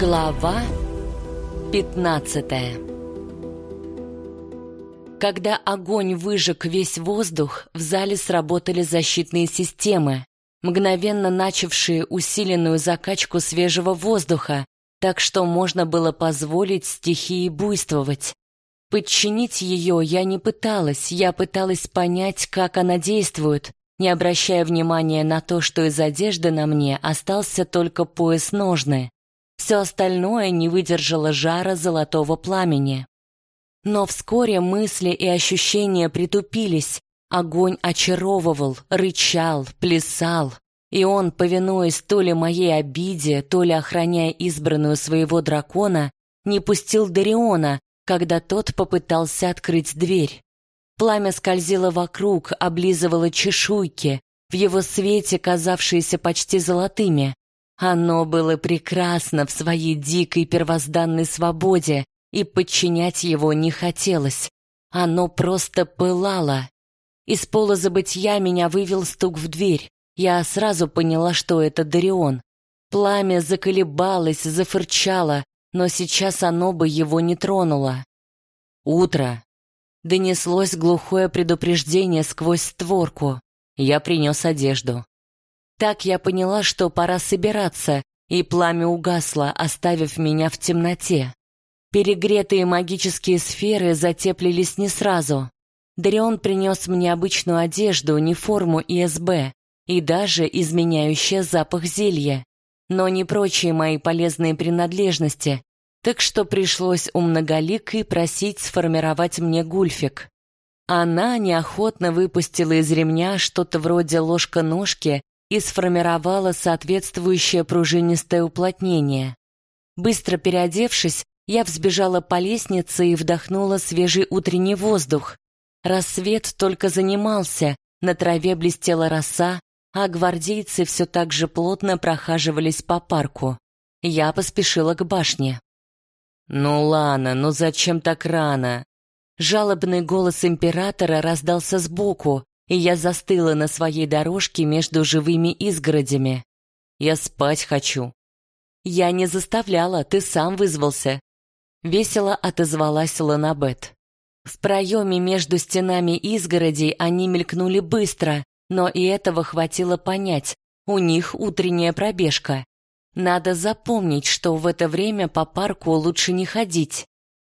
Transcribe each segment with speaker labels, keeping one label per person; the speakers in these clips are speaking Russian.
Speaker 1: Глава 15 Когда огонь выжег весь воздух, в зале сработали защитные системы, мгновенно начавшие усиленную закачку свежего воздуха, так что можно было позволить стихии буйствовать. Подчинить ее я не пыталась, я пыталась понять, как она действует, не обращая внимания на то, что из одежды на мне остался только пояс-ножны. Все остальное не выдержало жара золотого пламени. Но вскоре мысли и ощущения притупились, огонь очаровывал, рычал, плясал, и он, повинуясь то ли моей обиде, то ли охраняя избранную своего дракона, не пустил Дариона, когда тот попытался открыть дверь. Пламя скользило вокруг, облизывало чешуйки, в его свете казавшиеся почти золотыми. Оно было прекрасно в своей дикой первозданной свободе, и подчинять его не хотелось. Оно просто пылало. Из пола забытья меня вывел стук в дверь. Я сразу поняла, что это Дарион. Пламя заколебалось, зафырчало, но сейчас оно бы его не тронуло. «Утро!» Донеслось глухое предупреждение сквозь створку. Я принес одежду. Так я поняла, что пора собираться, и пламя угасло, оставив меня в темноте. Перегретые магические сферы затеплились не сразу. Дарион принес мне обычную одежду, не форму ИСБ, и даже изменяющее запах зелья, но не прочие мои полезные принадлежности, так что пришлось у многоликой просить сформировать мне гульфик. Она неохотно выпустила из ремня что-то вроде ложка-ножки и сформировала соответствующее пружинистое уплотнение. Быстро переодевшись, я взбежала по лестнице и вдохнула свежий утренний воздух. Рассвет только занимался, на траве блестела роса, а гвардейцы все так же плотно прохаживались по парку. Я поспешила к башне. «Ну, Лана, ну зачем так рано?» Жалобный голос императора раздался сбоку, и я застыла на своей дорожке между живыми изгородями. «Я спать хочу». «Я не заставляла, ты сам вызвался», — весело отозвалась Ланабет. В проеме между стенами изгородей они мелькнули быстро, но и этого хватило понять, у них утренняя пробежка. Надо запомнить, что в это время по парку лучше не ходить.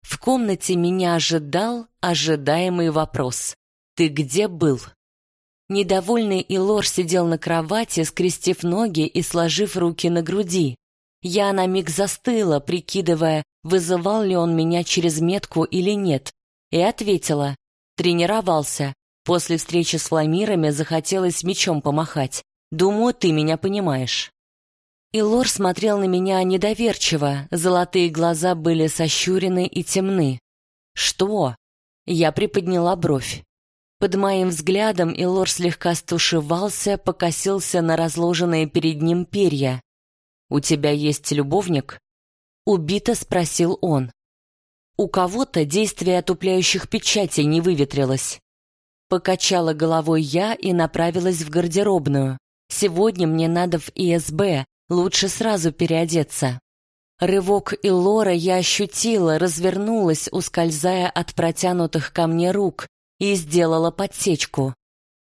Speaker 1: В комнате меня ожидал ожидаемый вопрос. «Ты где был?» Недовольный Илор сидел на кровати, скрестив ноги и сложив руки на груди. Я на миг застыла, прикидывая, вызывал ли он меня через метку или нет, и ответила. Тренировался. После встречи с фламирами захотелось мечом помахать. Думаю, ты меня понимаешь. И Лор смотрел на меня недоверчиво, золотые глаза были сощурены и темны. «Что?» Я приподняла бровь. Под моим взглядом Илор слегка стушевался, покосился на разложенные перед ним перья. «У тебя есть любовник?» Убито спросил он. У кого-то действие отупляющих печатей не выветрилось. Покачала головой я и направилась в гардеробную. Сегодня мне надо в ИСБ, Лучше сразу переодеться. Рывок Илора я ощутила, развернулась, ускользая от протянутых ко мне рук, и сделала подсечку.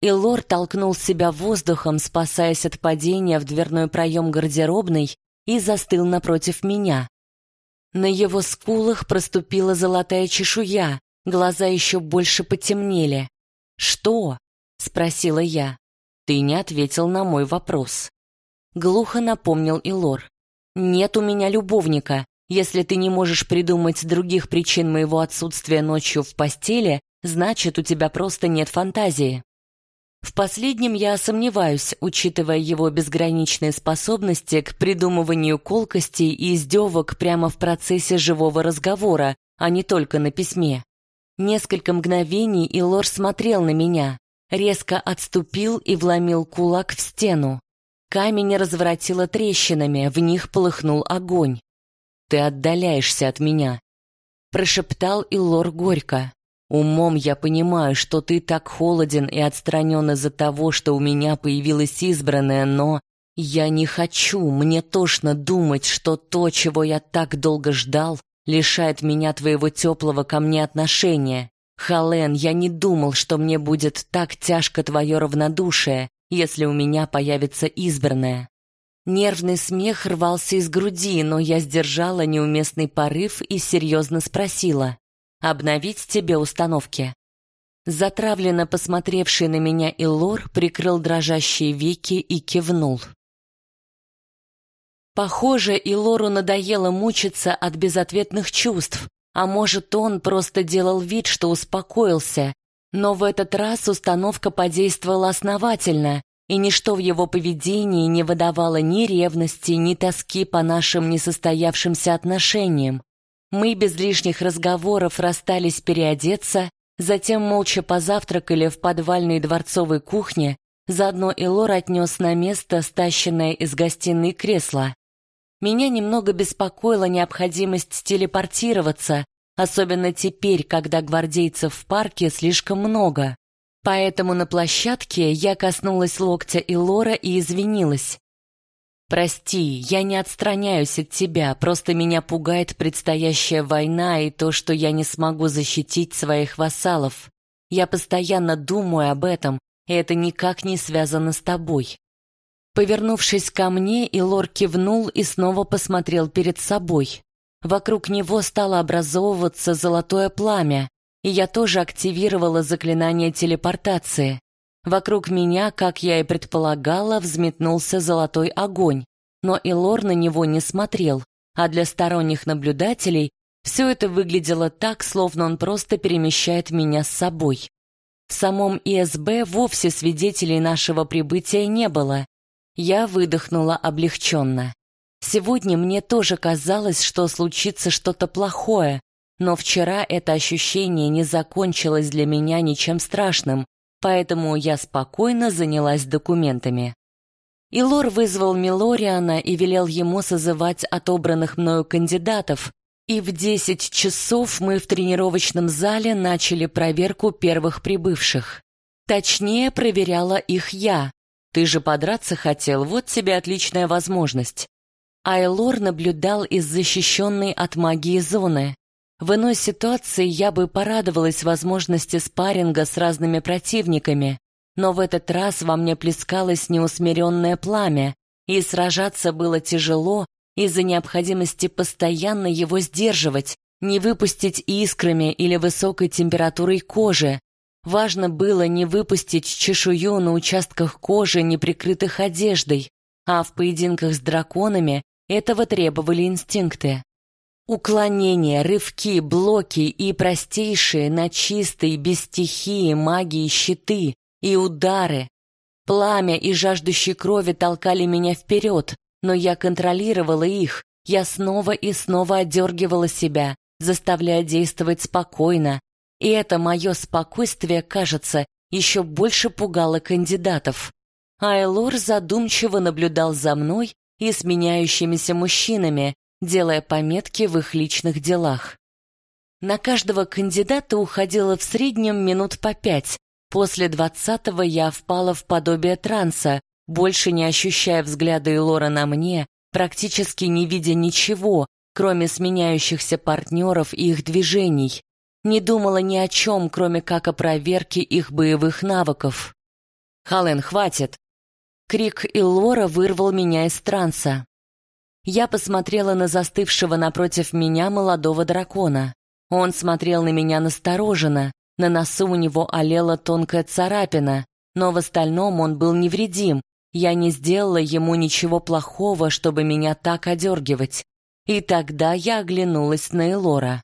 Speaker 1: Илор толкнул себя воздухом, спасаясь от падения в дверной проем гардеробной, и застыл напротив меня. На его скулах проступила золотая чешуя, глаза еще больше потемнели. «Что?» — спросила я. «Ты не ответил на мой вопрос». Глухо напомнил Илор. «Нет у меня любовника. Если ты не можешь придумать других причин моего отсутствия ночью в постели, значит, у тебя просто нет фантазии». В последнем я сомневаюсь, учитывая его безграничные способности к придумыванию колкостей и издевок прямо в процессе живого разговора, а не только на письме. Несколько мгновений Илор смотрел на меня, резко отступил и вломил кулак в стену. Камень разворотило трещинами, в них полыхнул огонь. «Ты отдаляешься от меня», — прошептал Иллор горько. «Умом я понимаю, что ты так холоден и отстранен из-за того, что у меня появилась избранная, но Я не хочу, мне тошно думать, что то, чего я так долго ждал, лишает меня твоего теплого ко мне отношения. Хален, я не думал, что мне будет так тяжко твое равнодушие, если у меня появится избранная. Нервный смех рвался из груди, но я сдержала неуместный порыв и серьезно спросила. «Обновить тебе установки?» Затравленно посмотревший на меня Илор прикрыл дрожащие веки и кивнул. Похоже, Илору надоело мучиться от безответных чувств, а может, он просто делал вид, что успокоился. Но в этот раз установка подействовала основательно, и ничто в его поведении не выдавало ни ревности, ни тоски по нашим несостоявшимся отношениям. Мы без лишних разговоров расстались переодеться, затем молча позавтракали в подвальной дворцовой кухне, заодно Элор отнес на место стащенное из гостиной кресло. Меня немного беспокоила необходимость телепортироваться, особенно теперь, когда гвардейцев в парке слишком много. Поэтому на площадке я коснулась локтя Илора и извинилась. «Прости, я не отстраняюсь от тебя, просто меня пугает предстоящая война и то, что я не смогу защитить своих вассалов. Я постоянно думаю об этом, и это никак не связано с тобой». Повернувшись ко мне, Илор кивнул и снова посмотрел перед собой. Вокруг него стало образовываться золотое пламя, и я тоже активировала заклинание телепортации. Вокруг меня, как я и предполагала, взметнулся золотой огонь, но Илор на него не смотрел, а для сторонних наблюдателей все это выглядело так, словно он просто перемещает меня с собой. В самом ИСБ вовсе свидетелей нашего прибытия не было, я выдохнула облегченно. Сегодня мне тоже казалось, что случится что-то плохое, но вчера это ощущение не закончилось для меня ничем страшным, поэтому я спокойно занялась документами. Илор вызвал Милориана и велел ему созывать отобранных мною кандидатов, и в десять часов мы в тренировочном зале начали проверку первых прибывших. Точнее, проверяла их я, ты же подраться хотел, вот тебе отличная возможность. Айлор наблюдал из защищенной от магии зоны. В иной ситуации я бы порадовалась возможности спарринга с разными противниками, но в этот раз во мне плескалось неусмиренное пламя, и сражаться было тяжело из-за необходимости постоянно его сдерживать, не выпустить искрами или высокой температурой кожи, Важно было не выпустить чешую на участках кожи, не прикрытых одеждой, а в поединках с драконами этого требовали инстинкты. Уклонения, рывки, блоки и простейшие на чистой, без стихии, магии щиты и удары. Пламя и жаждущие крови толкали меня вперед, но я контролировала их, я снова и снова отдергивала себя, заставляя действовать спокойно, и это мое спокойствие, кажется, еще больше пугало кандидатов. Айлор задумчиво наблюдал за мной и сменяющимися мужчинами, делая пометки в их личных делах. На каждого кандидата уходило в среднем минут по пять. После двадцатого я впала в подобие транса, больше не ощущая взгляда Илора на мне, практически не видя ничего, кроме сменяющихся партнеров и их движений не думала ни о чем, кроме как о проверке их боевых навыков. «Хален, хватит!» Крик Иллора вырвал меня из транса. Я посмотрела на застывшего напротив меня молодого дракона. Он смотрел на меня настороженно, на носу у него олела тонкая царапина, но в остальном он был невредим, я не сделала ему ничего плохого, чтобы меня так одергивать. И тогда я оглянулась на Элора.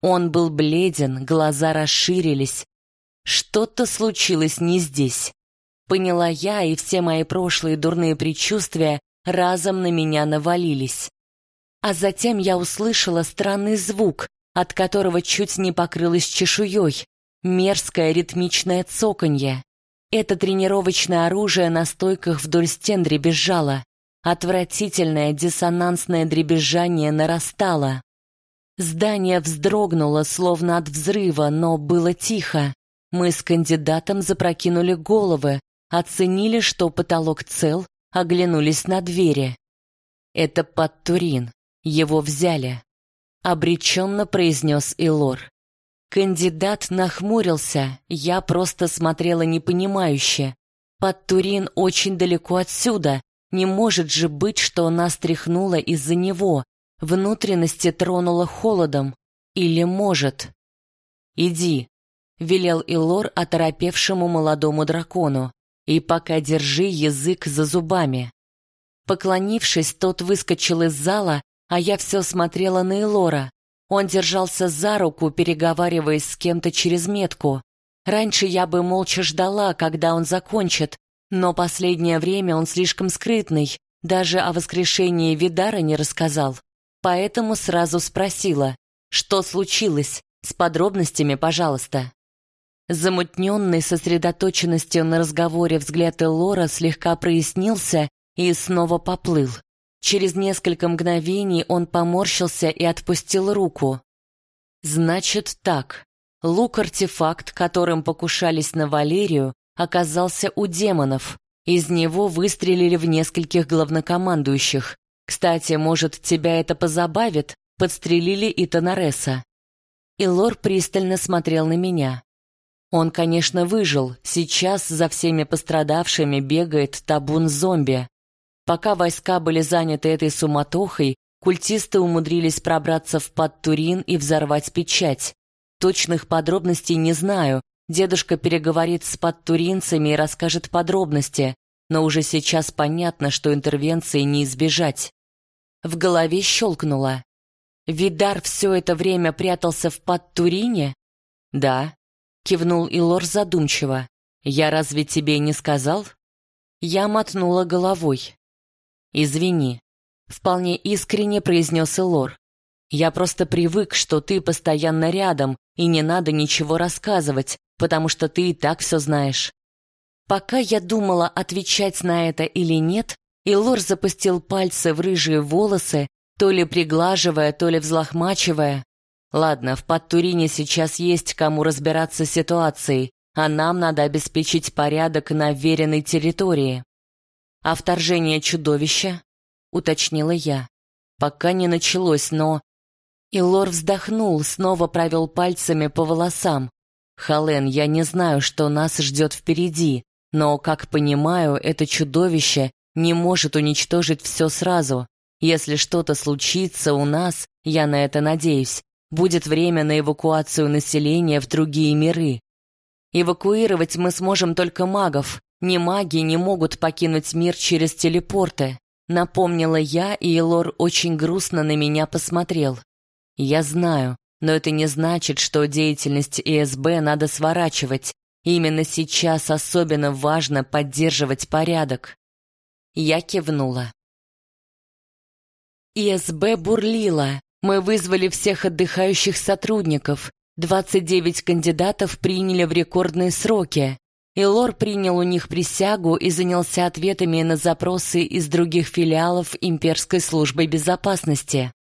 Speaker 1: Он был бледен, глаза расширились. Что-то случилось не здесь. Поняла я, и все мои прошлые дурные предчувствия разом на меня навалились. А затем я услышала странный звук, от которого чуть не покрылась чешуей. Мерзкое ритмичное цоканье. Это тренировочное оружие на стойках вдоль стен дребезжало. Отвратительное диссонансное дребезжание нарастало. Здание вздрогнуло, словно от взрыва, но было тихо. Мы с кандидатом запрокинули головы, оценили, что потолок цел, оглянулись на двери. «Это Подтурин. Его взяли», — обреченно произнес Илор. Кандидат нахмурился, я просто смотрела непонимающе. Подтурин очень далеко отсюда, не может же быть, что нас тряхнуло из-за него, внутренности тронуло холодом. Или может? «Иди», — велел Илор оторопевшему молодому дракону, «и пока держи язык за зубами». Поклонившись, тот выскочил из зала, а я все смотрела на Илора. Он держался за руку, переговариваясь с кем-то через метку. Раньше я бы молча ждала, когда он закончит, но последнее время он слишком скрытный, даже о воскрешении Видара не рассказал. Поэтому сразу спросила, что случилось, с подробностями, пожалуйста. Замутненный сосредоточенностью на разговоре взгляд Элора слегка прояснился и снова поплыл. Через несколько мгновений он поморщился и отпустил руку. Значит так. Лук-артефакт, которым покушались на Валерию, оказался у демонов. Из него выстрелили в нескольких главнокомандующих. Кстати, может, тебя это позабавит? Подстрелили и Тонареса. И Лор пристально смотрел на меня. Он, конечно, выжил. Сейчас за всеми пострадавшими бегает табун зомби. Пока войска были заняты этой суматохой, культисты умудрились пробраться в Подтурин и взорвать печать. Точных подробностей не знаю. Дедушка переговорит с подтуринцами и расскажет подробности, но уже сейчас понятно, что интервенции не избежать. В голове щелкнуло. Видар все это время прятался в Подтурине? Да, кивнул Илор задумчиво. Я разве тебе не сказал? Я мотнула головой. «Извини», — вполне искренне произнес Элор. «Я просто привык, что ты постоянно рядом, и не надо ничего рассказывать, потому что ты и так все знаешь». Пока я думала, отвечать на это или нет, Илор запустил пальцы в рыжие волосы, то ли приглаживая, то ли взлохмачивая. Ладно, в Подтурине сейчас есть кому разбираться с ситуацией, а нам надо обеспечить порядок на веренной территории. «А вторжение чудовища?» — уточнила я. «Пока не началось, но...» И Лор вздохнул, снова провел пальцами по волосам. «Хален, я не знаю, что нас ждет впереди, но, как понимаю, это чудовище не может уничтожить все сразу. Если что-то случится у нас, я на это надеюсь, будет время на эвакуацию населения в другие миры. Эвакуировать мы сможем только магов, ни маги не могут покинуть мир через телепорты. Напомнила я, и Элор очень грустно на меня посмотрел. Я знаю, но это не значит, что деятельность ИСБ надо сворачивать. Именно сейчас особенно важно поддерживать порядок. Я кивнула. ИСБ бурлила. Мы вызвали всех отдыхающих сотрудников. 29 кандидатов приняли в рекордные сроки. Илор принял у них присягу и занялся ответами на запросы из других филиалов Имперской службы безопасности.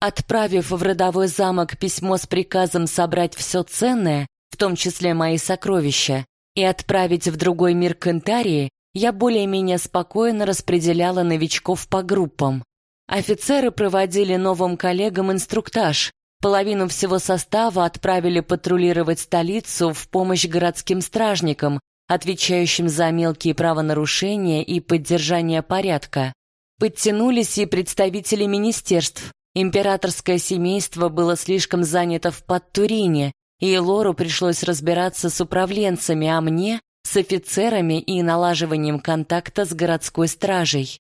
Speaker 1: Отправив в родовой замок письмо с приказом собрать все ценное, в том числе мои сокровища, и отправить в другой мир Кентарии, я более-менее спокойно распределяла новичков по группам. Офицеры проводили новым коллегам инструктаж. Половину всего состава отправили патрулировать столицу в помощь городским стражникам, отвечающим за мелкие правонарушения и поддержание порядка. Подтянулись и представители министерств. Императорское семейство было слишком занято в Подтурине, и Лору пришлось разбираться с управленцами, а мне — с офицерами и налаживанием контакта с городской стражей.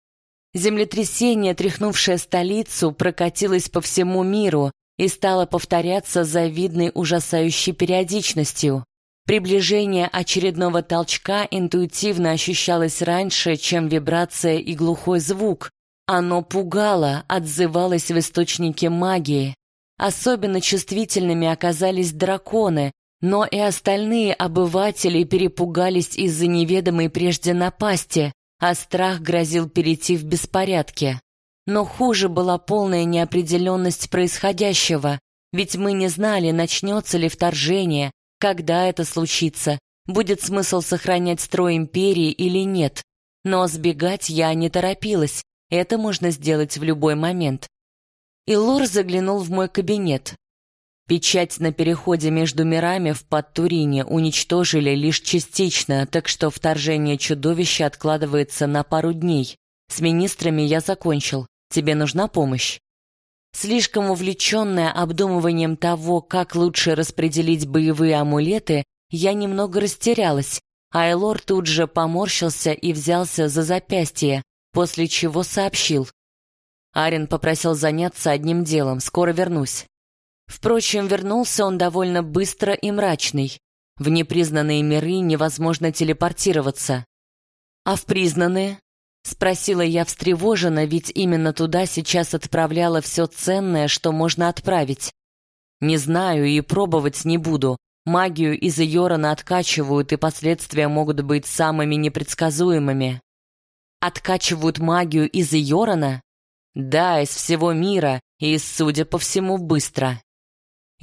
Speaker 1: Землетрясение, тряхнувшее столицу, прокатилось по всему миру и стало повторяться завидной ужасающей периодичностью. Приближение очередного толчка интуитивно ощущалось раньше, чем вибрация и глухой звук. Оно пугало, отзывалось в источнике магии. Особенно чувствительными оказались драконы, но и остальные обыватели перепугались из-за неведомой прежде напасти, а страх грозил перейти в беспорядки. Но хуже была полная неопределенность происходящего, ведь мы не знали, начнется ли вторжение, когда это случится? Будет смысл сохранять строй империи или нет? Но сбегать я не торопилась, это можно сделать в любой момент. И Лор заглянул в мой кабинет. Печать на переходе между мирами в Подтурине уничтожили лишь частично, так что вторжение чудовища откладывается на пару дней. С министрами я закончил. Тебе нужна помощь? Слишком увлеченная обдумыванием того, как лучше распределить боевые амулеты, я немного растерялась, а Элор тут же поморщился и взялся за запястье, после чего сообщил. Арен попросил заняться одним делом, скоро вернусь. Впрочем, вернулся он довольно быстро и мрачный. В непризнанные миры невозможно телепортироваться. А в признанные? Спросила я встревоженно, ведь именно туда сейчас отправляла все ценное, что можно отправить. Не знаю и пробовать не буду. Магию из Йорона откачивают, и последствия могут быть самыми непредсказуемыми. Откачивают магию из Йорона? Да, из всего мира, и, судя по всему, быстро.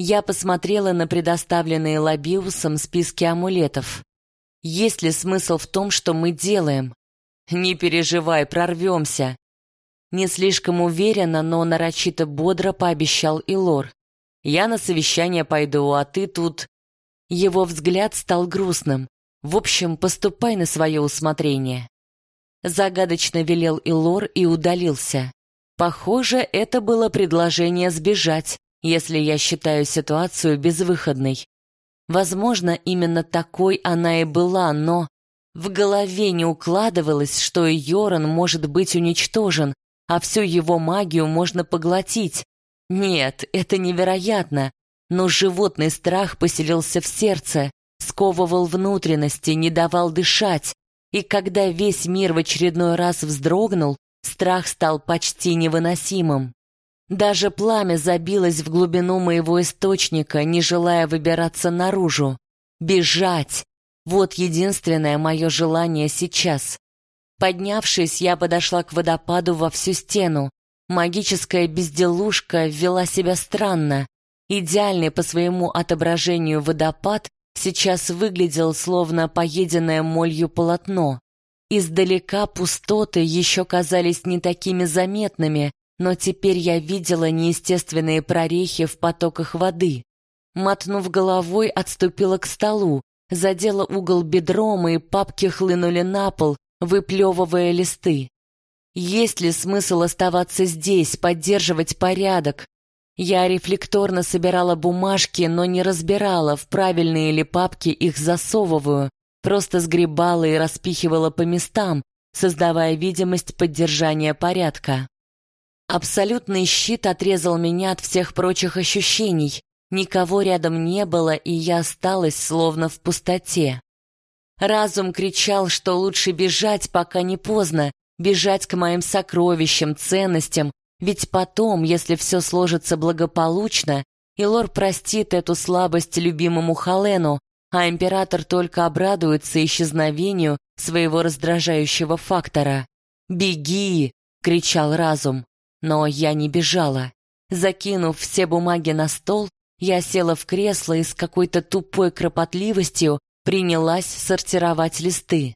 Speaker 1: Я посмотрела на предоставленные Лабиусом списки амулетов. Есть ли смысл в том, что мы делаем? Не переживай, прорвемся. Не слишком уверенно, но нарочито бодро пообещал Илор. Я на совещание пойду, а ты тут... Его взгляд стал грустным. В общем, поступай на свое усмотрение. Загадочно велел Илор и удалился. Похоже, это было предложение сбежать если я считаю ситуацию безвыходной. Возможно, именно такой она и была, но в голове не укладывалось, что Йоран может быть уничтожен, а всю его магию можно поглотить. Нет, это невероятно, но животный страх поселился в сердце, сковывал внутренности, не давал дышать, и когда весь мир в очередной раз вздрогнул, страх стал почти невыносимым. Даже пламя забилось в глубину моего источника, не желая выбираться наружу. Бежать! Вот единственное мое желание сейчас. Поднявшись, я подошла к водопаду во всю стену. Магическая безделушка вела себя странно. Идеальный по своему отображению водопад сейчас выглядел словно поеденное молью полотно. Издалека пустоты еще казались не такими заметными, но теперь я видела неестественные прорехи в потоках воды. Мотнув головой, отступила к столу, задела угол бедром, и папки хлынули на пол, выплевывая листы. Есть ли смысл оставаться здесь, поддерживать порядок? Я рефлекторно собирала бумажки, но не разбирала, в правильные ли папки их засовываю, просто сгребала и распихивала по местам, создавая видимость поддержания порядка. Абсолютный щит отрезал меня от всех прочих ощущений. Никого рядом не было, и я осталась словно в пустоте. Разум кричал, что лучше бежать, пока не поздно, бежать к моим сокровищам, ценностям, ведь потом, если все сложится благополучно, Илор простит эту слабость любимому Халену, а император только обрадуется исчезновению своего раздражающего фактора. «Беги!» — кричал разум. Но я не бежала. Закинув все бумаги на стол, я села в кресло и с какой-то тупой кропотливостью принялась сортировать листы.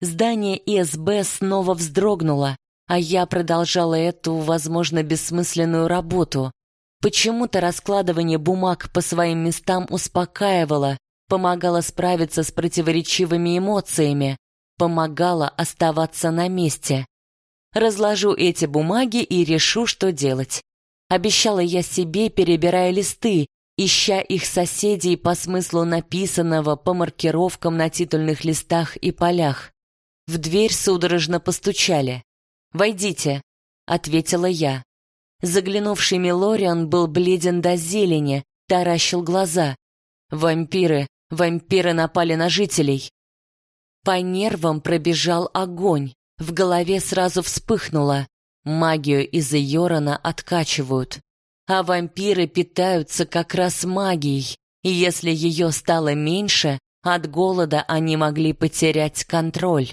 Speaker 1: Здание ИСБ снова вздрогнуло, а я продолжала эту, возможно, бессмысленную работу. Почему-то раскладывание бумаг по своим местам успокаивало, помогало справиться с противоречивыми эмоциями, помогало оставаться на месте. Разложу эти бумаги и решу, что делать. Обещала я себе, перебирая листы, ища их соседей по смыслу написанного по маркировкам на титульных листах и полях. В дверь судорожно постучали. «Войдите», — ответила я. Заглянувший Милориан был бледен до зелени, таращил глаза. «Вампиры, вампиры напали на жителей». По нервам пробежал огонь. В голове сразу вспыхнуло. Магию из Йорона откачивают. А вампиры питаются как раз магией. И если ее стало меньше, от голода они могли потерять контроль.